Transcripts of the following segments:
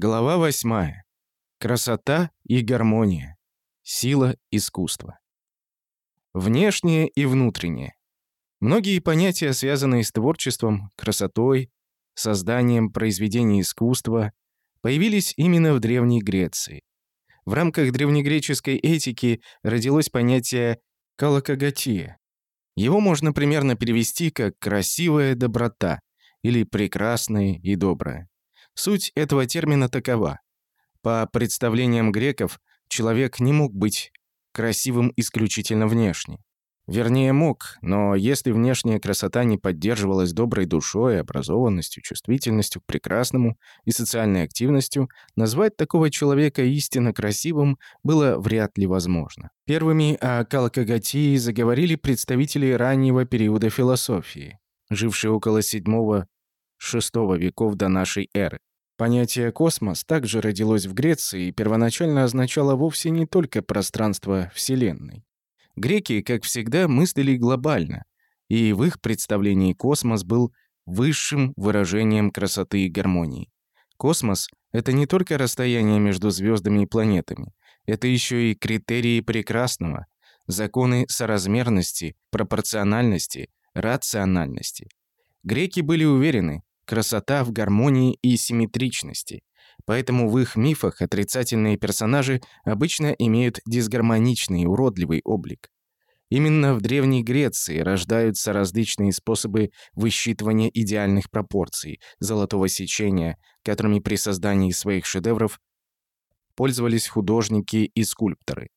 Глава восьмая. Красота и гармония. Сила искусства. Внешнее и внутреннее. Многие понятия, связанные с творчеством, красотой, созданием произведений искусства, появились именно в Древней Греции. В рамках древнегреческой этики родилось понятие «калакагатия». Его можно примерно перевести как «красивая доброта» или «прекрасная и добрая». Суть этого термина такова. По представлениям греков, человек не мог быть красивым исключительно внешне. Вернее, мог, но если внешняя красота не поддерживалась доброй душой, образованностью, чувствительностью к прекрасному и социальной активностью, назвать такого человека истинно красивым было вряд ли возможно. Первыми о калкагатии заговорили представители раннего периода философии, жившие около 7-6 веков до нашей эры. Понятие «космос» также родилось в Греции и первоначально означало вовсе не только пространство Вселенной. Греки, как всегда, мыслили глобально, и в их представлении космос был высшим выражением красоты и гармонии. Космос — это не только расстояние между звездами и планетами, это еще и критерии прекрасного, законы соразмерности, пропорциональности, рациональности. Греки были уверены, красота в гармонии и симметричности. Поэтому в их мифах отрицательные персонажи обычно имеют дисгармоничный, уродливый облик. Именно в Древней Греции рождаются различные способы высчитывания идеальных пропорций, золотого сечения, которыми при создании своих шедевров пользовались художники и скульпторы.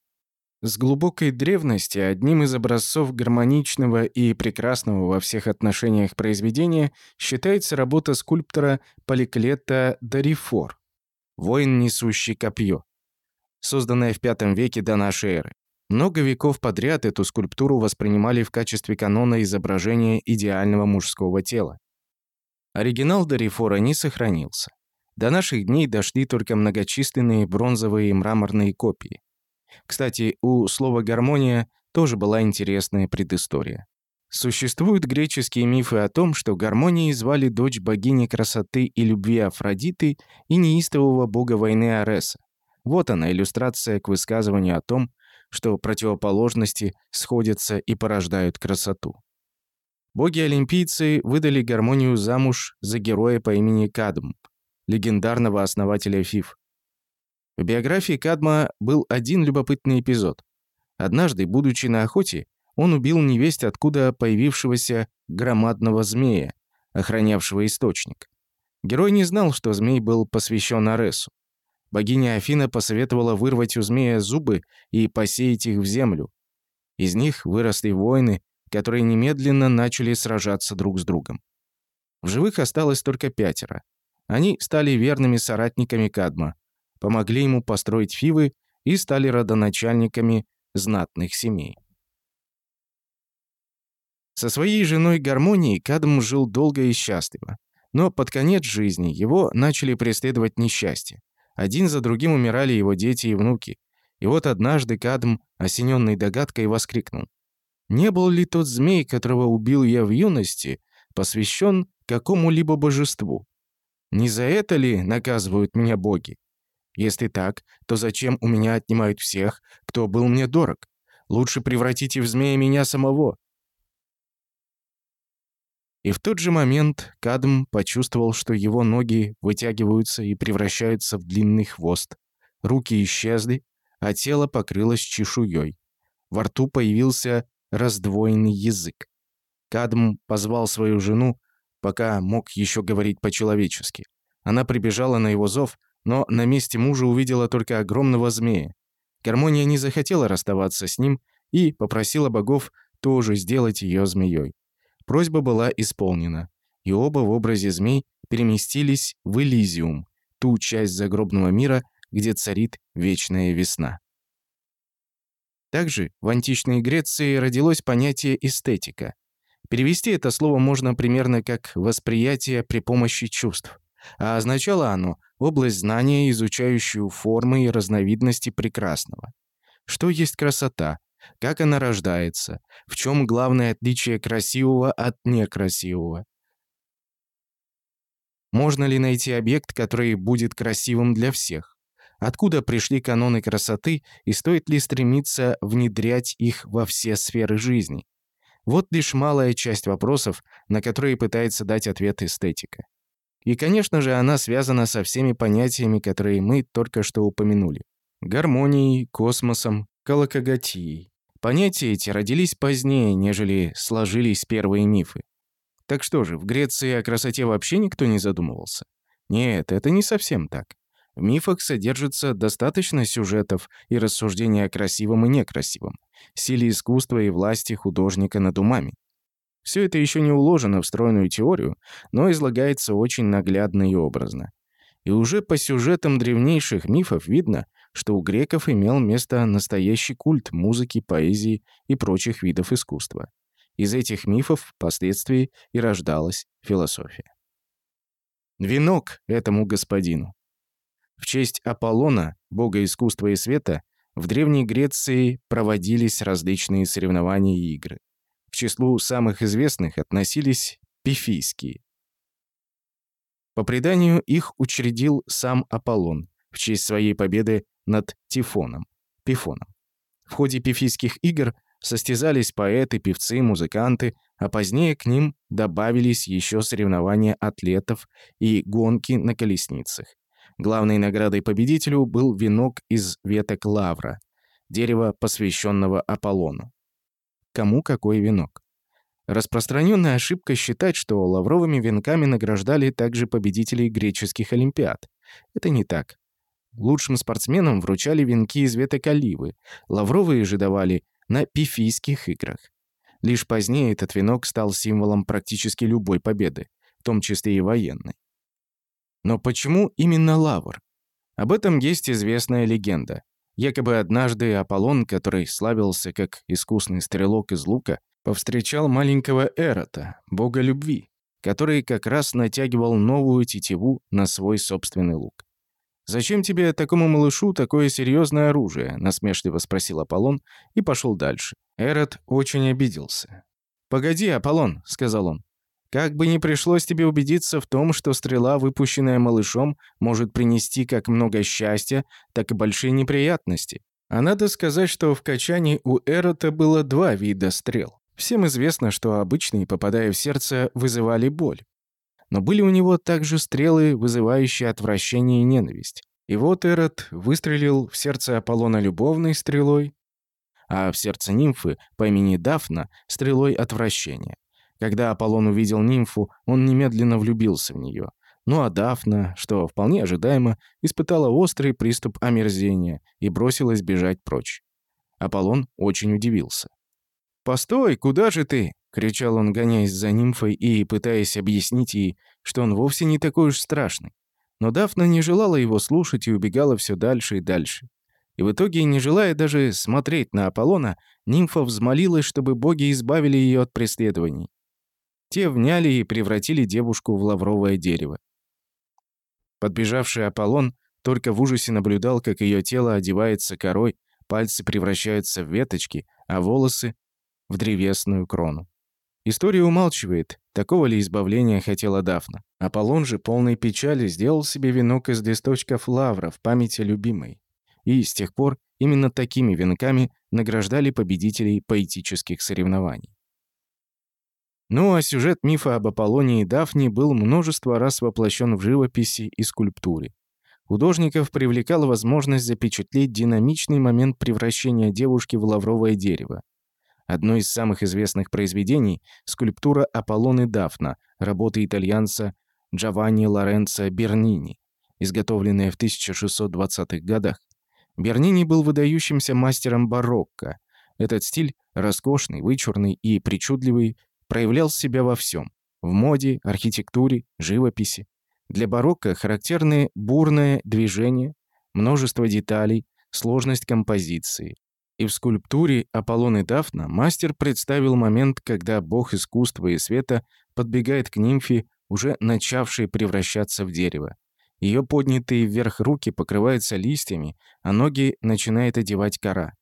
С глубокой древности одним из образцов гармоничного и прекрасного во всех отношениях произведения считается работа скульптора Поликлета Дарифор «Воин, несущий копье», созданная в V веке до нашей эры. Много веков подряд эту скульптуру воспринимали в качестве канона изображения идеального мужского тела. Оригинал Дарифора не сохранился. До наших дней дошли только многочисленные бронзовые и мраморные копии. Кстати, у слова «гармония» тоже была интересная предыстория. Существуют греческие мифы о том, что гармонией звали дочь богини красоты и любви Афродиты и неистового бога войны Ареса. Вот она, иллюстрация к высказыванию о том, что противоположности сходятся и порождают красоту. Боги-олимпийцы выдали гармонию замуж за героя по имени Кадм, легендарного основателя Фиф. В биографии Кадма был один любопытный эпизод. Однажды, будучи на охоте, он убил невесть откуда появившегося громадного змея, охранявшего источник. Герой не знал, что змей был посвящен Аресу. Богиня Афина посоветовала вырвать у змея зубы и посеять их в землю. Из них выросли воины, которые немедленно начали сражаться друг с другом. В живых осталось только пятеро. Они стали верными соратниками Кадма, помогли ему построить Фивы и стали родоначальниками знатных семей. Со своей женой Гармонией Кадм жил долго и счастливо. Но под конец жизни его начали преследовать несчастья. Один за другим умирали его дети и внуки. И вот однажды Кадм, осененный догадкой, воскликнул. «Не был ли тот змей, которого убил я в юности, посвящен какому-либо божеству? Не за это ли наказывают меня боги? Если так, то зачем у меня отнимают всех, кто был мне дорог? Лучше превратите в змея меня самого». И в тот же момент Кадм почувствовал, что его ноги вытягиваются и превращаются в длинный хвост. Руки исчезли, а тело покрылось чешуей. Во рту появился раздвоенный язык. Кадм позвал свою жену, пока мог еще говорить по-человечески. Она прибежала на его зов, но на месте мужа увидела только огромного змея. Гармония не захотела расставаться с ним и попросила богов тоже сделать ее змеей. Просьба была исполнена, и оба в образе змей переместились в Элизиум, ту часть загробного мира, где царит вечная весна. Также в античной Греции родилось понятие эстетика. Перевести это слово можно примерно как «восприятие при помощи чувств» а означало оно область знания, изучающую формы и разновидности прекрасного. Что есть красота? Как она рождается? В чем главное отличие красивого от некрасивого? Можно ли найти объект, который будет красивым для всех? Откуда пришли каноны красоты и стоит ли стремиться внедрять их во все сферы жизни? Вот лишь малая часть вопросов, на которые пытается дать ответ эстетика. И, конечно же, она связана со всеми понятиями, которые мы только что упомянули. Гармонией, космосом, колокогатией. Понятия эти родились позднее, нежели сложились первые мифы. Так что же, в Греции о красоте вообще никто не задумывался? Нет, это не совсем так. В мифах содержится достаточно сюжетов и рассуждений о красивом и некрасивом, силе искусства и власти художника над умами. Все это еще не уложено в стройную теорию, но излагается очень наглядно и образно. И уже по сюжетам древнейших мифов видно, что у греков имел место настоящий культ музыки, поэзии и прочих видов искусства. Из этих мифов впоследствии и рождалась философия. Венок этому господину. В честь Аполлона, бога искусства и света, в Древней Греции проводились различные соревнования и игры. Числу самых известных относились пифийские. По преданию, их учредил сам Аполлон в честь своей победы над Тифоном, Пифоном. В ходе пифийских игр состязались поэты, певцы, музыканты, а позднее к ним добавились еще соревнования атлетов и гонки на колесницах. Главной наградой победителю был венок из веток лавра, дерева, посвященного Аполлону. Кому какой венок? Распространенная ошибка считать, что лавровыми венками награждали также победителей греческих олимпиад. Это не так. Лучшим спортсменам вручали венки из веток оливы, лавровые же давали на пифийских играх. Лишь позднее этот венок стал символом практически любой победы, в том числе и военной. Но почему именно лавр? Об этом есть известная легенда. Якобы однажды Аполлон, который славился как искусный стрелок из лука, повстречал маленького Эрота, бога любви, который как раз натягивал новую тетиву на свой собственный лук. «Зачем тебе, такому малышу, такое серьезное оружие?» – насмешливо спросил Аполлон и пошел дальше. Эрот очень обиделся. «Погоди, Аполлон», – сказал он. Как бы ни пришлось тебе убедиться в том, что стрела, выпущенная малышом, может принести как много счастья, так и большие неприятности. А надо сказать, что в качании у Эрота было два вида стрел. Всем известно, что обычные, попадая в сердце, вызывали боль. Но были у него также стрелы, вызывающие отвращение и ненависть. И вот Эрот выстрелил в сердце Аполлона любовной стрелой, а в сердце нимфы по имени Дафна – стрелой отвращения. Когда Аполлон увидел нимфу, он немедленно влюбился в нее. Ну а Дафна, что вполне ожидаемо, испытала острый приступ омерзения и бросилась бежать прочь. Аполлон очень удивился. «Постой, куда же ты?» — кричал он, гоняясь за нимфой и пытаясь объяснить ей, что он вовсе не такой уж страшный. Но Дафна не желала его слушать и убегала все дальше и дальше. И в итоге, не желая даже смотреть на Аполлона, нимфа взмолилась, чтобы боги избавили ее от преследований. Те вняли и превратили девушку в лавровое дерево. Подбежавший Аполлон только в ужасе наблюдал, как ее тело одевается корой, пальцы превращаются в веточки, а волосы — в древесную крону. История умалчивает, такого ли избавления хотела Дафна. Аполлон же, полной печали, сделал себе венок из листочков лавра в память о любимой. И с тех пор именно такими венками награждали победителей поэтических соревнований. Ну а сюжет мифа об Аполлоне и Дафне был множество раз воплощен в живописи и скульптуре. Художников привлекала возможность запечатлеть динамичный момент превращения девушки в лавровое дерево. Одно из самых известных произведений – скульптура «Аполлон и Дафна» работы итальянца Джованни Лоренцо Бернини, изготовленная в 1620-х годах. Бернини был выдающимся мастером барокко. Этот стиль, роскошный, вычурный и причудливый, проявлял себя во всем – в моде, архитектуре, живописи. Для барокко характерны бурное движение, множество деталей, сложность композиции. И в скульптуре «Аполлон и Дафна» мастер представил момент, когда бог искусства и света подбегает к нимфе, уже начавшей превращаться в дерево. Ее поднятые вверх руки покрываются листьями, а ноги начинает одевать кора.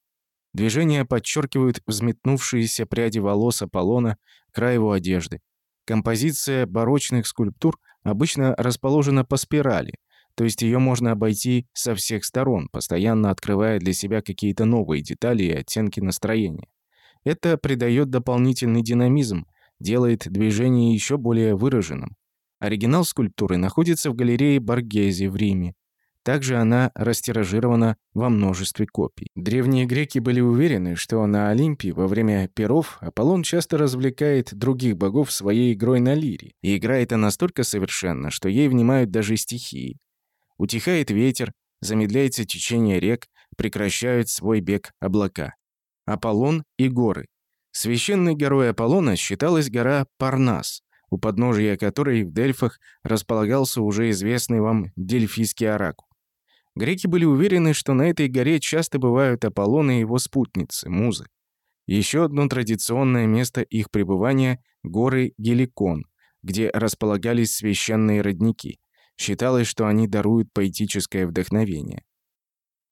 Движения подчеркивают взметнувшиеся пряди волос Аполлона, край его одежды. Композиция барочных скульптур обычно расположена по спирали, то есть ее можно обойти со всех сторон, постоянно открывая для себя какие-то новые детали и оттенки настроения. Это придает дополнительный динамизм, делает движение еще более выраженным. Оригинал скульптуры находится в галерее Боргези в Риме. Также она растиражирована во множестве копий. Древние греки были уверены, что на Олимпе во время перов Аполлон часто развлекает других богов своей игрой на лире, и играет она настолько совершенно, что ей внимают даже стихии. Утихает ветер, замедляется течение рек, прекращают свой бег облака. Аполлон и горы. Священной горой Аполлона считалась гора Парнас, у подножия которой в Дельфах располагался уже известный вам Дельфийский оракул. Греки были уверены, что на этой горе часто бывают Аполлон и его спутницы, музы. Еще одно традиционное место их пребывания – горы Геликон, где располагались священные родники. Считалось, что они даруют поэтическое вдохновение.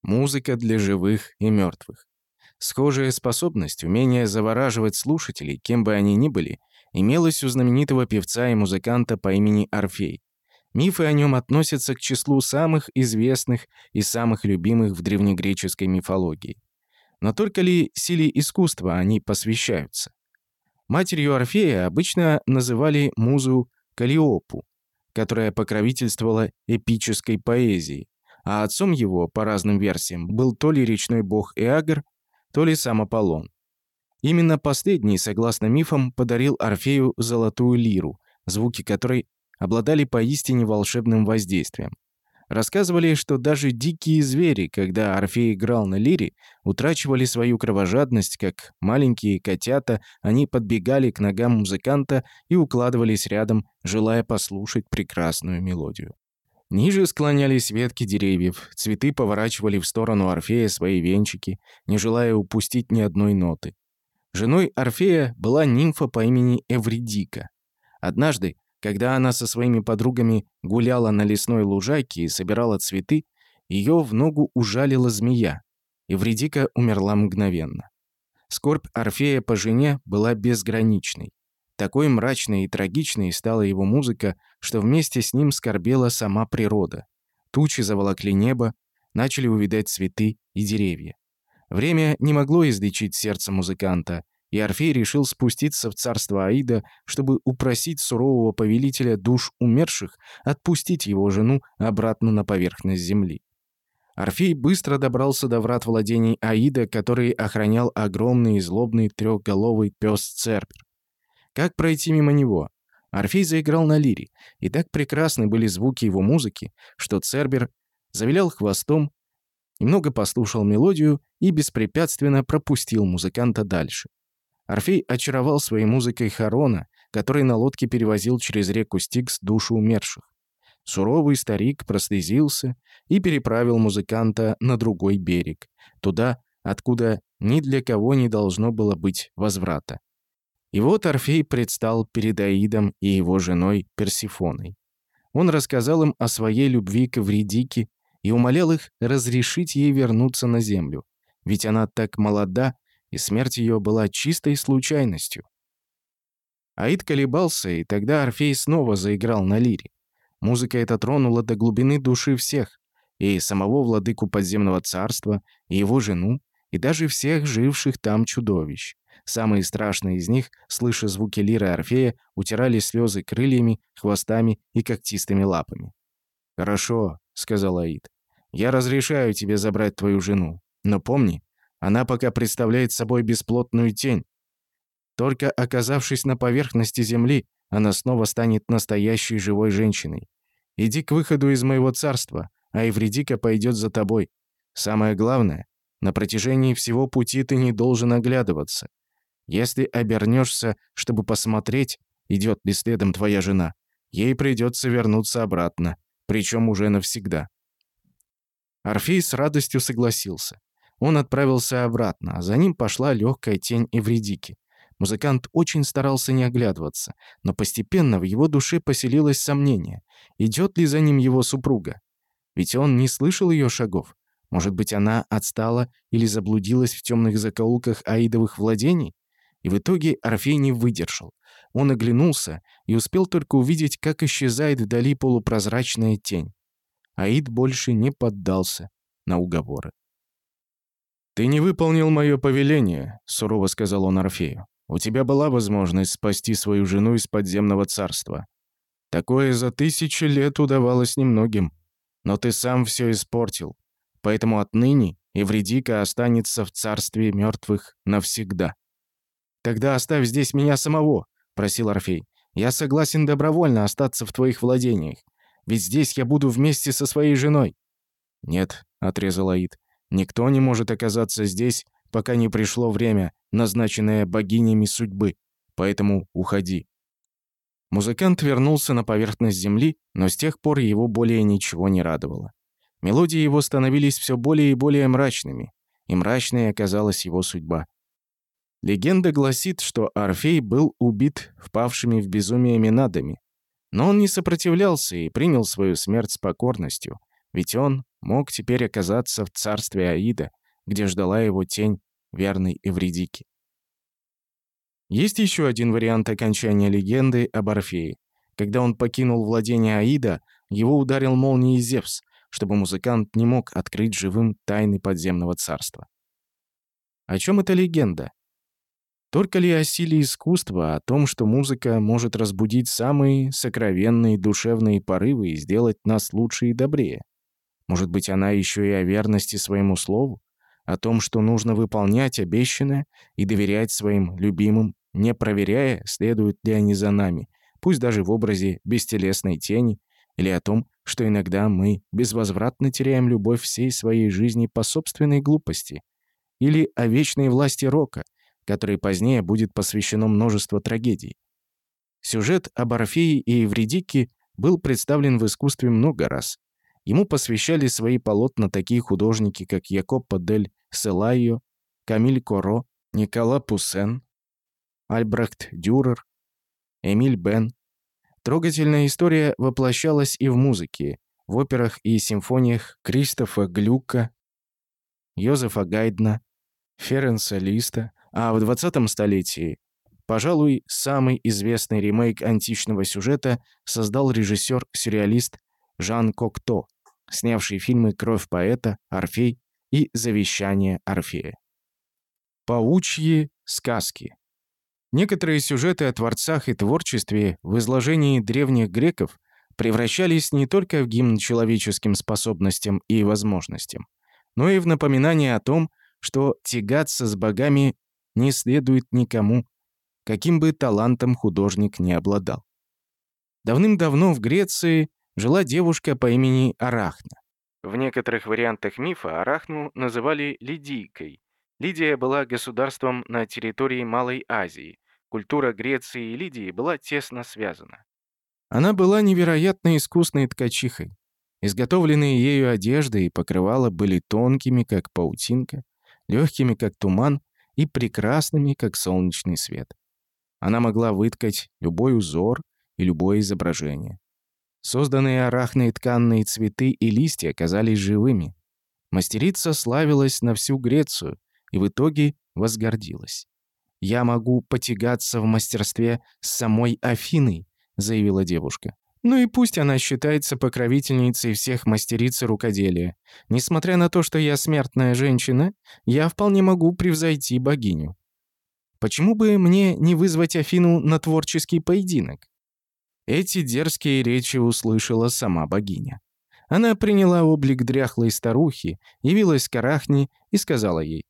Музыка для живых и мертвых. Схожая способность, умение завораживать слушателей, кем бы они ни были, имелась у знаменитого певца и музыканта по имени Орфей. Мифы о нем относятся к числу самых известных и самых любимых в древнегреческой мифологии. Но только ли силе искусства они посвящаются? Матерью Орфея обычно называли музу Калиопу, которая покровительствовала эпической поэзии, а отцом его, по разным версиям, был то ли речной бог Эагр, то ли сам Аполлон. Именно последний, согласно мифам, подарил Орфею золотую лиру, звуки которой обладали поистине волшебным воздействием. Рассказывали, что даже дикие звери, когда Орфей играл на лире, утрачивали свою кровожадность, как маленькие котята, они подбегали к ногам музыканта и укладывались рядом, желая послушать прекрасную мелодию. Ниже склонялись ветки деревьев, цветы поворачивали в сторону Орфея свои венчики, не желая упустить ни одной ноты. Женой Орфея была нимфа по имени Эвридика. Однажды, когда она со своими подругами гуляла на лесной лужайке и собирала цветы, ее в ногу ужалила змея. Эвридика умерла мгновенно. Скорбь Орфея по жене была безграничной. Такой мрачной и трагичной стала его музыка, что вместе с ним скорбела сама природа. Тучи заволокли небо, начали увидать цветы и деревья. Время не могло излечить сердце музыканта, и Орфей решил спуститься в царство Аида, чтобы упросить сурового повелителя душ умерших отпустить его жену обратно на поверхность земли. Орфей быстро добрался до врат владений Аида, который охранял огромный и злобный трехголовый пес Цербер. Как пройти мимо него? Орфей заиграл на лире, и так прекрасны были звуки его музыки, что Цербер завилял хвостом, немного послушал мелодию и беспрепятственно пропустил музыканта дальше. Орфей очаровал своей музыкой Харона, который на лодке перевозил через реку Стикс душу умерших. Суровый старик прослезился и переправил музыканта на другой берег, туда, откуда ни для кого не должно было быть возврата. И вот Орфей предстал перед Аидом и его женой Персифоной. Он рассказал им о своей любви к Эвридике и умолял их разрешить ей вернуться на землю, ведь она так молода, и смерть ее была чистой случайностью. Аид колебался, и тогда Орфей снова заиграл на лире. Музыка эта тронула до глубины души всех, и самого владыку подземного царства, и его жену, и даже всех живших там чудовищ. Самые страшные из них, слыша звуки лиры Орфея, утирали слезы крыльями, хвостами и когтистыми лапами. «Хорошо», — сказал Аид. «Я разрешаю тебе забрать твою жену. Но помни, она пока представляет собой бесплотную тень. Только оказавшись на поверхности Земли, она снова станет настоящей живой женщиной. Иди к выходу из моего царства, а Евредика пойдет за тобой. Самое главное, на протяжении всего пути ты не должен оглядываться. Если обернешься, чтобы посмотреть, идет ли следом твоя жена, ей придется вернуться обратно, причем уже навсегда». Орфей с радостью согласился. Он отправился обратно, а за ним пошла легкая тень Эвредики. Музыкант очень старался не оглядываться, но постепенно в его душе поселилось сомнение, идет ли за ним его супруга. Ведь он не слышал ее шагов. Может быть, она отстала или заблудилась в темных закоулках аидовых владений? И в итоге Орфей не выдержал. он оглянулся и успел только увидеть, как исчезает вдали полупрозрачная тень. Аид больше не поддался на уговоры. «Ты не выполнил мое повеление», — сурово сказал он Орфею. «У тебя была возможность спасти свою жену из подземного царства. Такое за тысячи лет удавалось немногим. Но ты сам все испортил. Поэтому отныне Эвредика останется в царстве мертвых навсегда». «Тогда оставь здесь меня самого», — просил Орфей. «Я согласен добровольно остаться в твоих владениях. Ведь здесь я буду вместе со своей женой». «Нет», — отрезал Аид. «Никто не может оказаться здесь, пока не пришло время, назначенное богинями судьбы. Поэтому уходи». Музыкант вернулся на поверхность земли, но с тех пор его более ничего не радовало. Мелодии его становились все более и более мрачными, и мрачной оказалась его судьба. Легенда гласит, что Орфей был убит впавшими в безумие Минадами, но он не сопротивлялся и принял свою смерть с покорностью, ведь он мог теперь оказаться в царстве Аида, где ждала его тень верной Эвредики. Есть еще один вариант окончания легенды об Орфее. Когда он покинул владение Аида, его ударил молнией Зевс, чтобы музыкант не мог открыть живым тайны подземного царства. О чем эта легенда? Только ли о силе искусства, о том, что музыка может разбудить самые сокровенные душевные порывы и сделать нас лучше и добрее? Может быть, она еще и о верности своему слову? О том, что нужно выполнять обещанное и доверять своим любимым, не проверяя, следуют ли они за нами, пусть даже в образе бестелесной тени, или о том, что иногда мы безвозвратно теряем любовь всей своей жизни по собственной глупости, или о вечной власти рока — которой позднее будет посвящено множество трагедий. Сюжет об Орфее и Евредике был представлен в искусстве много раз. Ему посвящали свои полотна такие художники, как Якопо дель Селайо, Камиль Коро, Никола Пуссен, Альбрехт Дюрер, Эмиль Бен. Трогательная история воплощалась и в музыке, в операх и симфониях Кристофа Глюка, Йозефа Гайдна, Ференса Листа, а в 20 столетии, пожалуй, самый известный ремейк античного сюжета создал режиссер-сюрреалист Жан Кокто, снявший фильмы «Кровь поэта», «Орфей» и «Завещание Орфея». Паучьи сказки. Некоторые сюжеты о творцах и творчестве в изложении древних греков превращались не только в гимн человеческим способностям и возможностям, но и в напоминание о том, что тягаться с богами не следует никому, каким бы талантом художник не обладал. Давным-давно в Греции жила девушка по имени Арахна. В некоторых вариантах мифа Арахну называли Лидийкой. Лидия была государством на территории Малой Азии. Культура Греции и Лидии была тесно связана. Она была невероятно искусной ткачихой. Изготовленные ею одежды и покрывала были тонкими, как паутинка, легкими, как туман, и прекрасными, как солнечный свет. Она могла выткать любой узор и любое изображение. Созданные арахной тканные цветы и листья оказались живыми. Мастерица славилась на всю Грецию и в итоге возгордилась. «Я могу потягаться в мастерстве с самой Афиной», — заявила девушка. Ну и пусть она считается покровительницей всех мастериц рукоделия. Несмотря на то, что я смертная женщина, я вполне могу превзойти богиню. Почему бы мне не вызвать Афину на творческий поединок? Эти дерзкие речи услышала сама богиня. Она приняла облик дряхлой старухи, явилась к Арахне и сказала ей,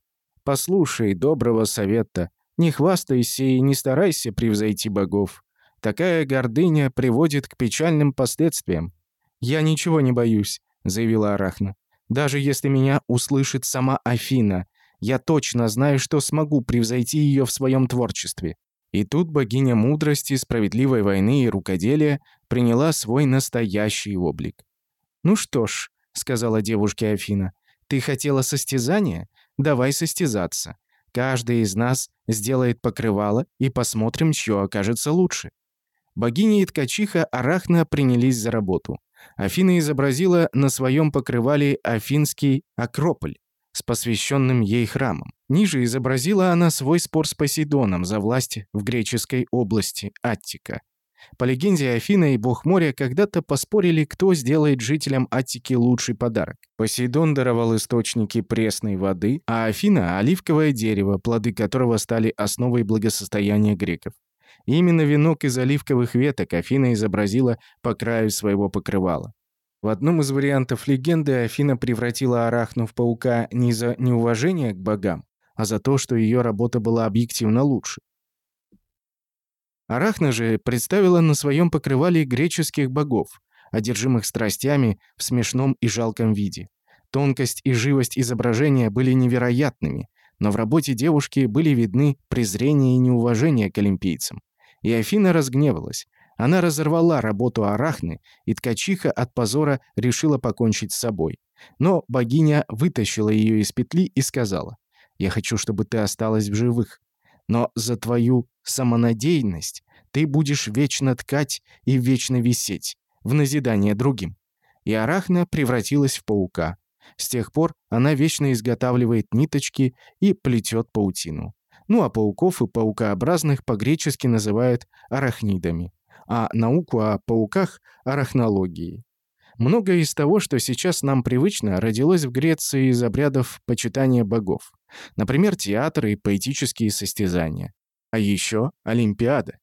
«Послушай доброго совета, не хвастайся и не старайся превзойти богов. Такая гордыня приводит к печальным последствиям. «Я ничего не боюсь», — заявила Арахна. «Даже если меня услышит сама Афина, я точно знаю, что смогу превзойти ее в своем творчестве». И тут богиня мудрости, справедливой войны и рукоделия приняла свой настоящий облик. «Ну что ж», — сказала девушке Афина, — «ты хотела состязания? Давай состязаться. Каждый из нас сделает покрывало, и посмотрим, чье окажется лучше». Богиня и ткачиха Арахна принялись за работу. Афина изобразила на своем покрывале Афинский Акрополь с посвященным ей храмом. Ниже изобразила она свой спор с Посейдоном за власть в греческой области Аттика. По легенде, Афина и бог моря когда-то поспорили, кто сделает жителям Аттики лучший подарок. Посейдон даровал источники пресной воды, а Афина – оливковое дерево, плоды которого стали основой благосостояния греков. Именно венок из оливковых веток Афина изобразила по краю своего покрывала. В одном из вариантов легенды Афина превратила Арахну в паука не за неуважение к богам, а за то, что ее работа была объективно лучше. Арахна же представила на своем покрывале греческих богов, одержимых страстями в смешном и жалком виде. Тонкость и живость изображения были невероятными, но в работе девушки были видны презрение и неуважение к олимпийцам. И Афина разгневалась. Она разорвала работу Арахны, и ткачиха от позора решила покончить с собой. Но богиня вытащила ее из петли и сказала, «Я хочу, чтобы ты осталась в живых, но за твою самонадеянность ты будешь вечно ткать и вечно висеть, в назидание другим». И Арахна превратилась в паука. С тех пор она вечно изготавливает ниточки и плетет паутину. Ну а пауков и паукообразных по-гречески называют арахнидами, а науку о пауках – арахнологией. Многое из того, что сейчас нам привычно, родилось в Греции из обрядов почитания богов. Например, театр и поэтические состязания. А еще Олимпиада.